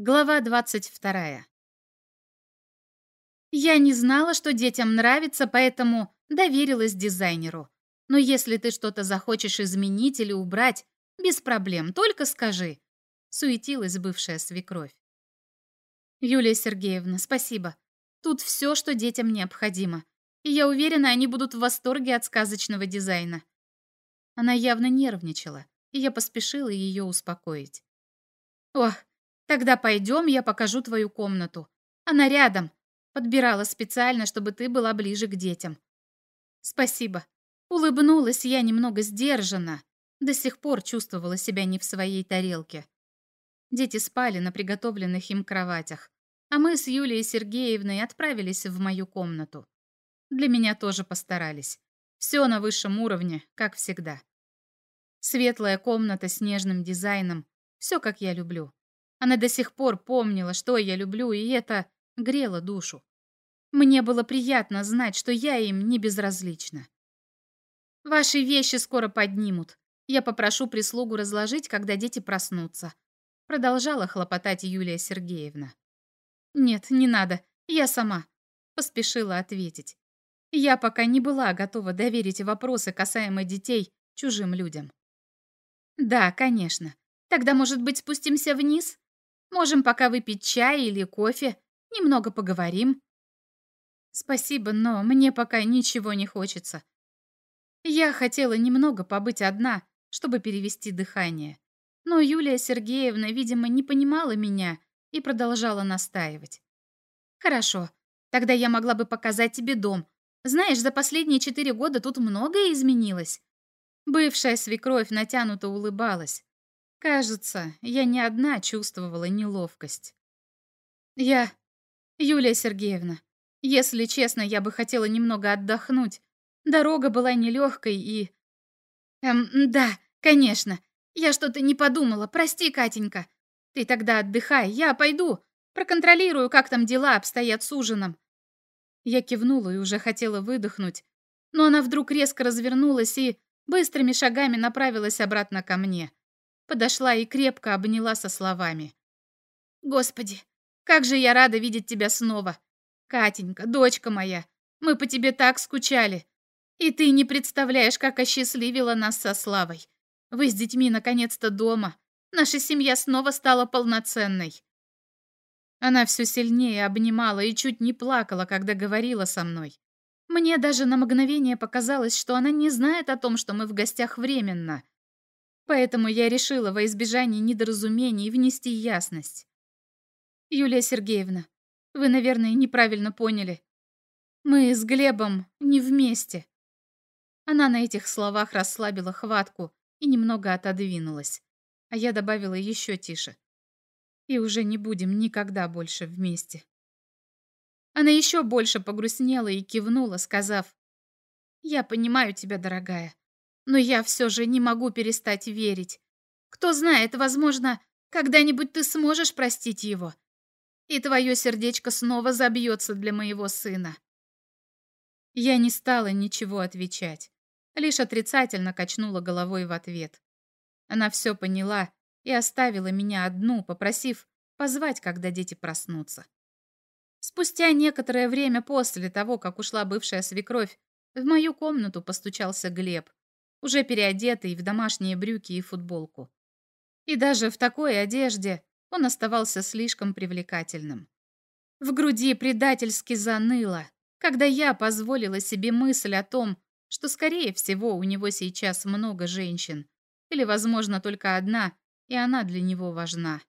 Глава 22. Я не знала, что детям нравится, поэтому доверилась дизайнеру. Но если ты что-то захочешь изменить или убрать, без проблем, только скажи. Суетилась бывшая свекровь. Юлия Сергеевна, спасибо. Тут все, что детям необходимо. И я уверена, они будут в восторге от сказочного дизайна. Она явно нервничала, и я поспешила ее успокоить. Ох, Тогда пойдем, я покажу твою комнату. Она рядом. Подбирала специально, чтобы ты была ближе к детям. Спасибо. Улыбнулась я немного сдержанно. До сих пор чувствовала себя не в своей тарелке. Дети спали на приготовленных им кроватях, а мы с Юлией Сергеевной отправились в мою комнату. Для меня тоже постарались. Все на высшем уровне, как всегда. Светлая комната с нежным дизайном. Все, как я люблю. Она до сих пор помнила, что я люблю, и это грело душу. Мне было приятно знать, что я им не безразлична. Ваши вещи скоро поднимут. Я попрошу прислугу разложить, когда дети проснутся. Продолжала хлопотать Юлия Сергеевна. Нет, не надо, я сама. Поспешила ответить. Я пока не была готова доверить вопросы касаемо детей чужим людям. Да, конечно. Тогда, может быть, спустимся вниз? Можем пока выпить чай или кофе, немного поговорим. Спасибо, но мне пока ничего не хочется. Я хотела немного побыть одна, чтобы перевести дыхание. Но Юлия Сергеевна, видимо, не понимала меня и продолжала настаивать. Хорошо, тогда я могла бы показать тебе дом. Знаешь, за последние четыре года тут многое изменилось. Бывшая свекровь натянуто улыбалась. Кажется, я не одна чувствовала неловкость. Я... Юлия Сергеевна, если честно, я бы хотела немного отдохнуть. Дорога была нелегкой и... Эм, да, конечно. Я что-то не подумала. Прости, Катенька. Ты тогда отдыхай, я пойду. Проконтролирую, как там дела обстоят с ужином. Я кивнула и уже хотела выдохнуть, но она вдруг резко развернулась и быстрыми шагами направилась обратно ко мне подошла и крепко обняла со словами. «Господи, как же я рада видеть тебя снова! Катенька, дочка моя, мы по тебе так скучали. И ты не представляешь, как осчастливила нас со Славой. Вы с детьми наконец-то дома. Наша семья снова стала полноценной». Она все сильнее обнимала и чуть не плакала, когда говорила со мной. Мне даже на мгновение показалось, что она не знает о том, что мы в гостях временно — Поэтому я решила во избежание недоразумений внести ясность. Юлия Сергеевна, вы, наверное, неправильно поняли. Мы с Глебом не вместе. Она на этих словах расслабила хватку и немного отодвинулась. А я добавила еще тише. И уже не будем никогда больше вместе. Она еще больше погрустнела и кивнула, сказав, «Я понимаю тебя, дорогая но я все же не могу перестать верить. Кто знает, возможно, когда-нибудь ты сможешь простить его, и твое сердечко снова забьется для моего сына. Я не стала ничего отвечать, лишь отрицательно качнула головой в ответ. Она все поняла и оставила меня одну, попросив позвать, когда дети проснутся. Спустя некоторое время после того, как ушла бывшая свекровь, в мою комнату постучался Глеб уже переодетый в домашние брюки и футболку. И даже в такой одежде он оставался слишком привлекательным. В груди предательски заныло, когда я позволила себе мысль о том, что, скорее всего, у него сейчас много женщин, или, возможно, только одна, и она для него важна.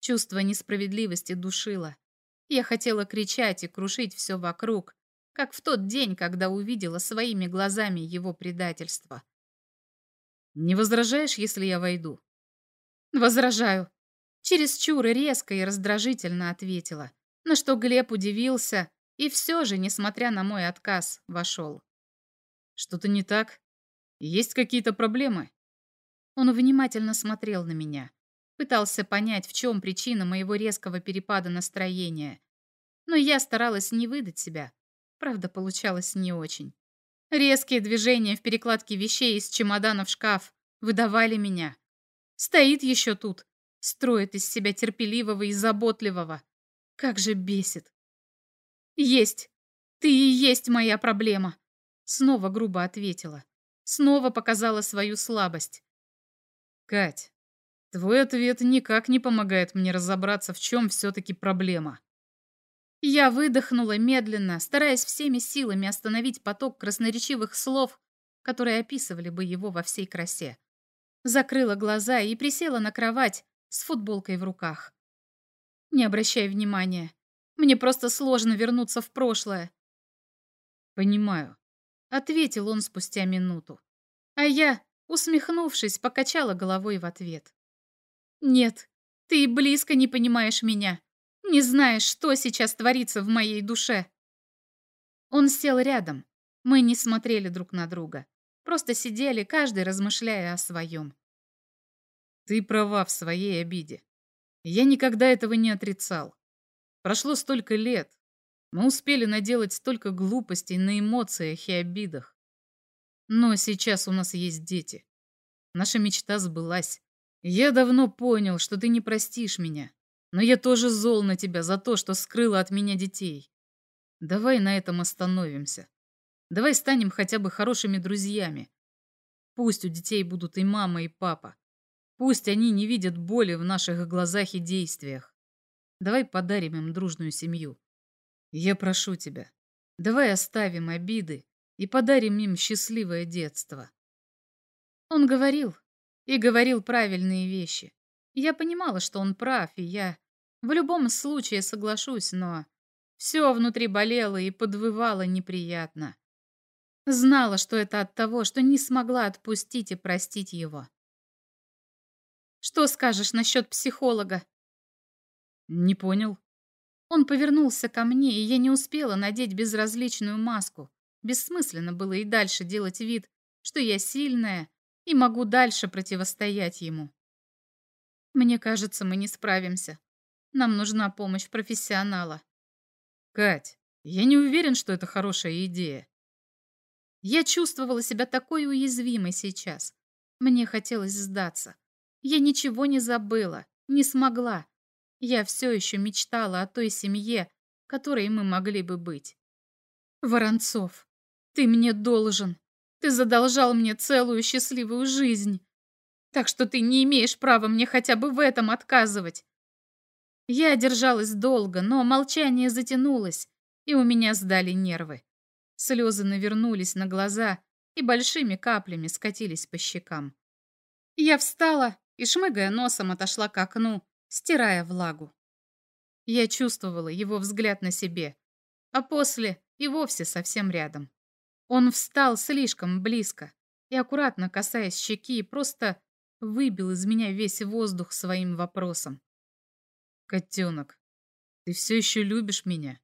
Чувство несправедливости душило. Я хотела кричать и крушить все вокруг, как в тот день, когда увидела своими глазами его предательство. «Не возражаешь, если я войду?» «Возражаю». Чересчур резко и раздражительно ответила, на что Глеб удивился и все же, несмотря на мой отказ, вошел. «Что-то не так? Есть какие-то проблемы?» Он внимательно смотрел на меня, пытался понять, в чем причина моего резкого перепада настроения. Но я старалась не выдать себя, Правда, получалось не очень. Резкие движения в перекладке вещей из чемодана в шкаф выдавали меня. Стоит еще тут. Строит из себя терпеливого и заботливого. Как же бесит. Есть. Ты и есть моя проблема. Снова грубо ответила. Снова показала свою слабость. Кать, твой ответ никак не помогает мне разобраться, в чем все-таки проблема. Я выдохнула медленно, стараясь всеми силами остановить поток красноречивых слов, которые описывали бы его во всей красе. Закрыла глаза и присела на кровать с футболкой в руках. Не обращай внимания. Мне просто сложно вернуться в прошлое. Понимаю, ответил он спустя минуту. А я, усмехнувшись, покачала головой в ответ. Нет, ты и близко не понимаешь меня. Не знаешь, что сейчас творится в моей душе. Он сел рядом. Мы не смотрели друг на друга. Просто сидели, каждый размышляя о своем. Ты права в своей обиде. Я никогда этого не отрицал. Прошло столько лет. Мы успели наделать столько глупостей на эмоциях и обидах. Но сейчас у нас есть дети. Наша мечта сбылась. Я давно понял, что ты не простишь меня. Но я тоже зол на тебя за то, что скрыла от меня детей. Давай на этом остановимся. Давай станем хотя бы хорошими друзьями. Пусть у детей будут и мама, и папа. Пусть они не видят боли в наших глазах и действиях. Давай подарим им дружную семью. Я прошу тебя, давай оставим обиды и подарим им счастливое детство. Он говорил, и говорил правильные вещи. Я понимала, что он прав, и я в любом случае соглашусь, но все внутри болело и подвывало неприятно. Знала, что это от того, что не смогла отпустить и простить его. Что скажешь насчет психолога? Не понял. Он повернулся ко мне, и я не успела надеть безразличную маску. Бессмысленно было и дальше делать вид, что я сильная и могу дальше противостоять ему. Мне кажется, мы не справимся. Нам нужна помощь профессионала. Кать, я не уверен, что это хорошая идея. Я чувствовала себя такой уязвимой сейчас. Мне хотелось сдаться. Я ничего не забыла, не смогла. Я все еще мечтала о той семье, которой мы могли бы быть. Воронцов, ты мне должен. Ты задолжал мне целую счастливую жизнь так что ты не имеешь права мне хотя бы в этом отказывать. Я держалась долго, но молчание затянулось, и у меня сдали нервы. Слезы навернулись на глаза и большими каплями скатились по щекам. Я встала и, шмыгая носом, отошла к окну, стирая влагу. Я чувствовала его взгляд на себе, а после и вовсе совсем рядом. Он встал слишком близко и, аккуратно касаясь щеки, просто выбил из меня весь воздух своим вопросом. «Котенок, ты все еще любишь меня?»